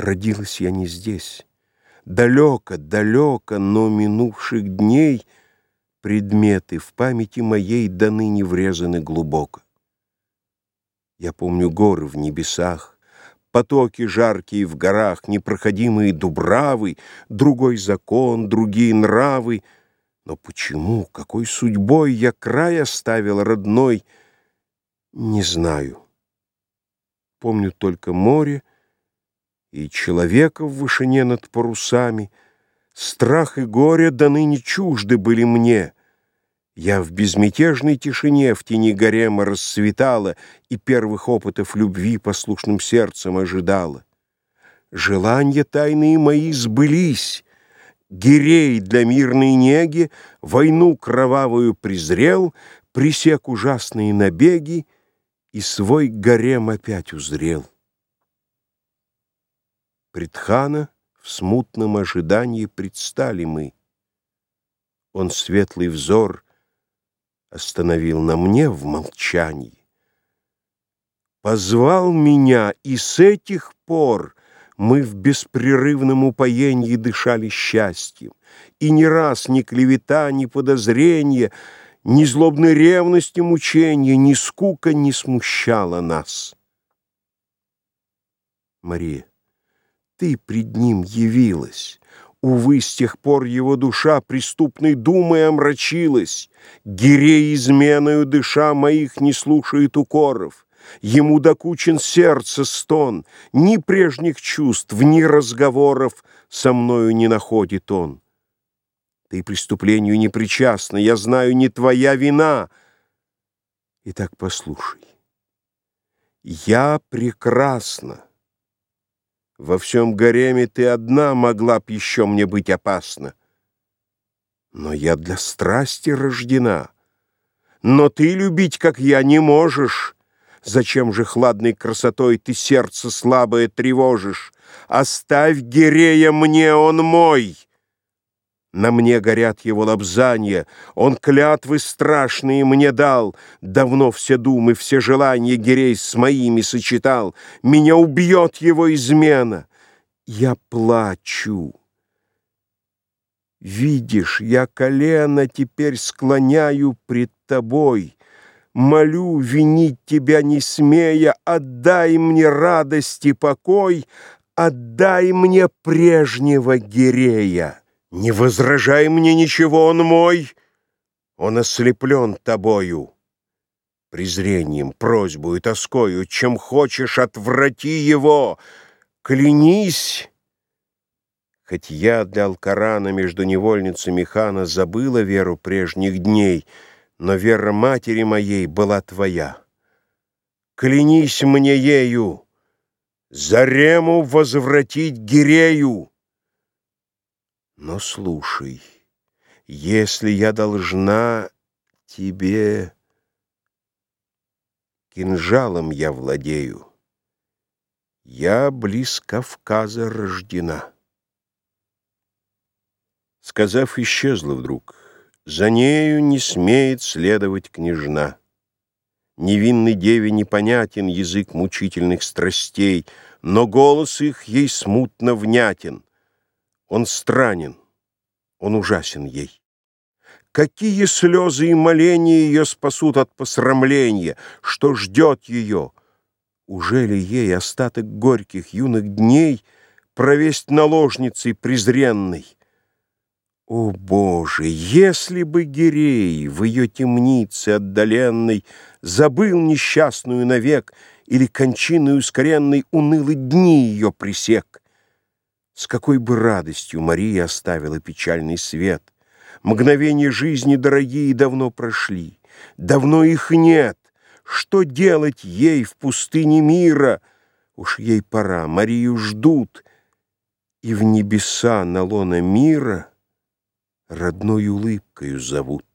Родилась я не здесь. Далеко, далеко, но минувших дней Предметы в памяти моей до ныне врезаны глубоко. Я помню горы в небесах, Потоки жаркие в горах, Непроходимые дубравы, Другой закон, другие нравы. Но почему, какой судьбой Я край оставил родной, Не знаю. Помню только море И человека в вышине над парусами. Страх и горе до ныне чужды были мне — я в безмятежной тишине в тени гарема расцветала И первых опытов любви послушным сердцем ожидала. Желания тайные мои сбылись. Гирей для мирной неги Войну кровавую презрел, Пресек ужасные набеги И свой гарем опять узрел. Пред хана в смутном ожидании предстали мы. Он светлый взор — остановил на мне в молчании. Позвал меня, и с этих пор мы в беспрерывном упоении дышали счастьем, и ни раз ни клевета, ни подозрение, ни злобной ревности мучения, ни скука не смущала нас. Мария, ты пред ним явилась, Увы, с тех пор его душа преступной думой омрачилась. Гирей изменою дыша моих не слушает укоров. Ему докучен сердце стон, Ни прежних чувств, ни разговоров Со мною не находит он. Ты преступлению не причастна, Я знаю, не твоя вина. Итак, послушай. Я прекрасна. Во всем гареме ты одна могла б еще мне быть опасна. Но я для страсти рождена. Но ты любить, как я, не можешь. Зачем же хладной красотой ты сердце слабое тревожишь? Оставь Гирея мне, он мой. На мне горят его лобзанья, Он клятвы страшные мне дал, Давно все думы, все желания Гирей с моими сочетал, Меня убьет его измена. Я плачу. Видишь, я колено теперь склоняю пред тобой, Молю, винить тебя не смея, Отдай мне радость и покой, Отдай мне прежнего Гирея. Не возражай мне ничего, он мой, он ослеплен тобою. Презрением, просьбою, тоскою, чем хочешь, отврати его. Клянись, хоть я для Алкарана между невольницами хана забыла веру прежних дней, но вера матери моей была твоя. Клянись мне ею, Зарему возвратить Гирею. Но слушай, если я должна тебе... Кинжалом я владею. Я близ Кавказа рождена. Сказав, исчезла вдруг. За нею не смеет следовать княжна. Невинной деве непонятен язык мучительных страстей, Но голос их ей смутно внятен — он странен, он ужасен ей. Какие слезы и моления ее спасут от посрамления? Что ждет ее? Уже ли ей остаток горьких юных дней Провесть наложницей презренной? О, Боже, если бы Гирей в ее темнице отдаленной Забыл несчастную навек Или кончиной ускоренной Унылы дни ее пресек, с какой бы радостью Мария оставила печальный свет. Мгновения жизни дорогие давно прошли. Давно их нет. Что делать ей в пустыне мира? Уж ей пора, Марию ждут. И в небеса на лона мира Родной улыбкою зовут.